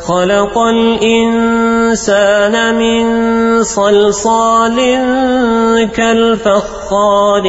خلق الإنسان من صلصال كالفخار.